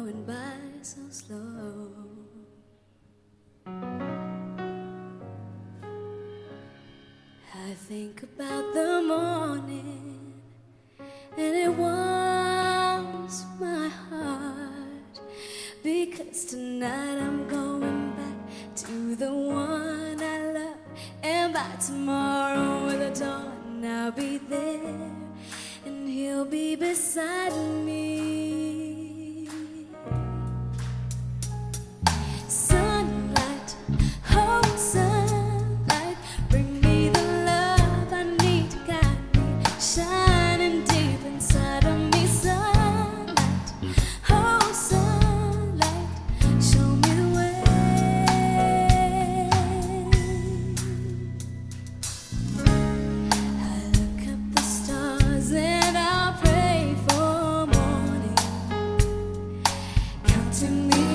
going by so slow. I think about the morning, and it warms my heart because tonight I'm going back to the one I love, and by tomorrow with the dawn I'll be there, and he'll be beside me. in me.